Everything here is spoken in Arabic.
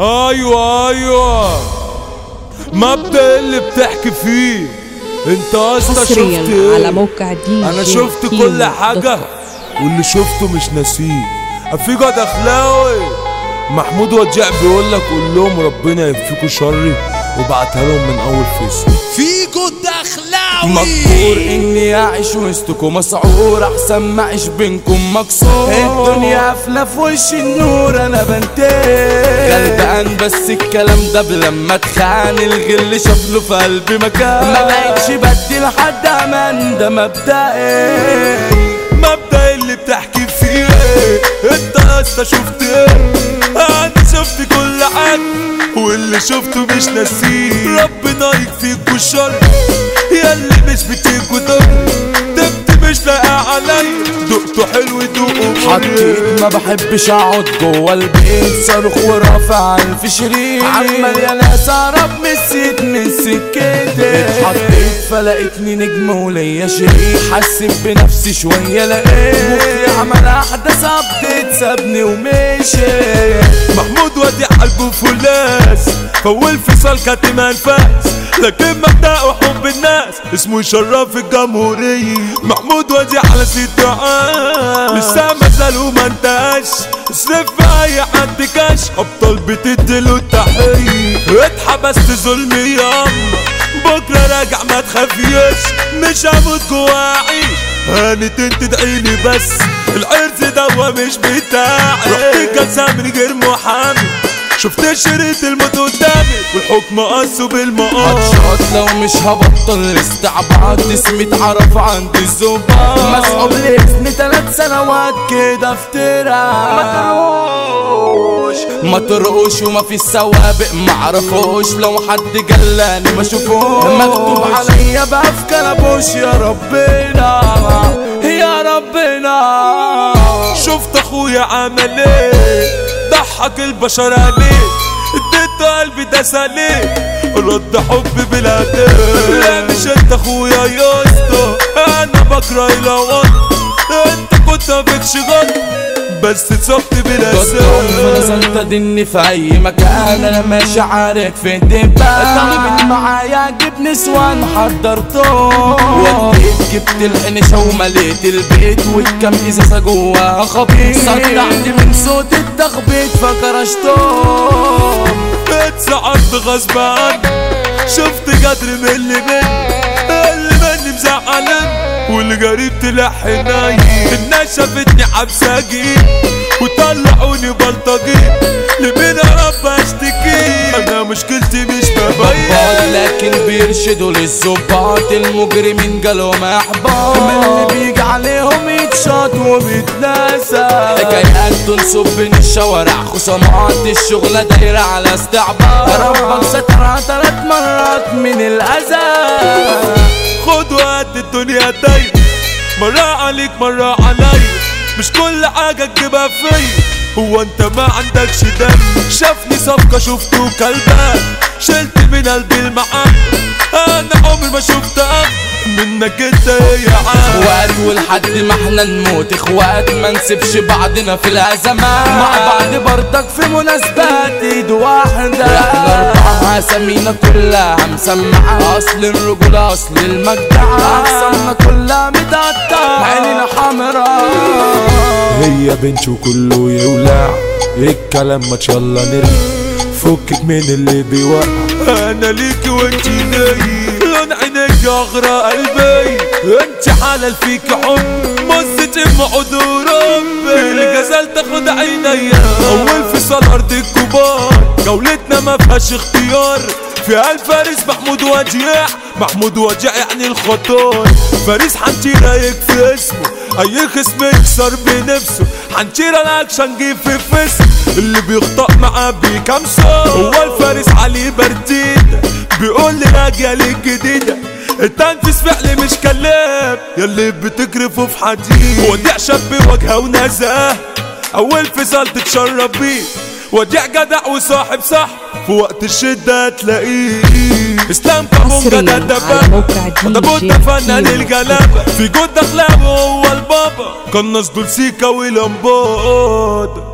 أيوه أيوه. مبدأ اللي بتحكي فيه. أنت أصلا شفت إيه؟ على موقع دي أنا شفت كل حاجة. واللي شفته مش ناسيه. فيجو الدخلاوي. محمود وجع بيقول لك قول لهم ربنا يكفيكوا شري. وبعتها لهم من أول face فيجو الدخلاوي مقهور إني أعيش وسطكم مسعور أحسن ما أعيش بينكم مكسور الدنيا قافله في وش النور أنا بنتهي غلبان بس الكلام ده لما اتخان الغل شاف له في قلبي مكان. ما بقتش بدي لحد أمان ده مبدئي. مبدأ اللي بتحكي إيه انت أصلا شفت إيه؟ أنا شفت كل حاجة واللي شفته مش ناسيه. ربنا يكفيكوا الشر يا اللي مش بتيجوا دبت مش عليا دقته حلو دوقه حطيت ما بحبش أقعد جوه البيت. صاروخ ورافع ألف شريط عمال يا ناس اقرب من السيت من سكتي اتحطيت فلقيتني نجم وليا شريك حسيت بنفسي شوية لقيت. مخي عمل أحداث ابديت سابني ومشي. محمود ودي قلبه فولاس فول فصال كاتم انفاس لكن مبدأه حب الناس. اسمه يشرف الجمهورية. محمود ودي على ست عام. لسه ما زال وما انتهاش. اصرف في أي حد كاش. أبطال بتديله التحية. اتحبست ظلم ياما. بكرة راجع ما تخافيش. مش هموت جوا اعيش هانت انت ادعيلي بس. العرس دوا مش بتاعي. رحت جلسة من غير محامي. شفت شريط الموت قدامي والحكم قاسه بالمقام. هتشاط لو مش هبطل استعباط اسمي اتعرف عند الزباط مسحوب لاسمي تلات سنوات كده افترا. ما ترقوش وما في سوابق. معرفوش لو حد جلاني ما شوفوش. مكتوب عليا بقى في كلبوش يا ربنا. يا ربنا. شفت أخويا عمل إيه؟ ضحك البشر عليه اديته قلبي ده سليم رد حب بلا لا مش انت اخويا يا اسطى. أنا بكره الوقت انت كنت مفيكش غلط بس اتصبت بلا سبب سنتدني في أي مكان. أنا ماشي عارف في الدبان طالب معايا جيب نسوان. حضرته وديت جبت الحنشة ومليت البيت. والكم ازازة جواها خبيط صدعت من صوت التخبيط فكرشته اتسعدت غصب عني شفت قدر من اللي مني مزعلان واللي قريب تلحن الناس شافتني حبساجي وطلعوني بلطجي لمين رب أشتكي؟ أنا مشكلتي مش ببين. لكن بيرشدوا للظباط المجرمين جالهم احباط من اللي بيجي عليهم يتشاط وبيتناسى حكايات تنصب بين الشوارع خصامات الشغلة دايرة على استعباط ربك سترها تلات مرات من الأذى. خد وقت الدنيا دايما مرة عليك مرة عليا مش كل حاجة تجيبها فيا هو انت ما عندكش دم. شافني صفقة شفته كلبان شلت من قلبي المحبة أنا عمري ما شفت منك أنت يا عم. ولحد ما إحنا نموت. إخوات ما نسيبش بعضنا في الازمات مع بعض برضك في مناسبات إيد واحدة. إحنا أربعة اسامينا كلها. مسمعة أصل الرجولة أصل المجدعة اقسامنا كلها متقطعة عينينا حمرا هي بنت وكله يولع. الكلام ما يلا نرمي. فكك من اللي بيوقع. أنا ليك وانت نايم لون عينيك اغرى قلبي. حلال فيك حب ام عذور ربي الغزال تاخد عينيا أول فصال أرض الكبار جولتنا ما فيهاش اختيار. فيها الفارس محمود وجيع محمود وجيع يعني الخطار فارس حنشيرة يكفي اسمه. أي خصم يكسر بنفسه. حنشيرة الأكشن جه في فسم اللي بيخطأ معاه بيكمسه هو الفارس علي برديد. بيقول لي الاجيال الجديدة التنفيذ فعل مش كلام. ياللي بتكرفه في حديد. وديع شاب وجهه ونزاه أول فصال تتشرب بيه وديع جدع وصاحب صح. في وقت الشدة تلاقيه. اسلام دي ده بوتا جي فنان. الجلابة في جود أخلاقه هو البابا. قنص دول سيكا ولمبود.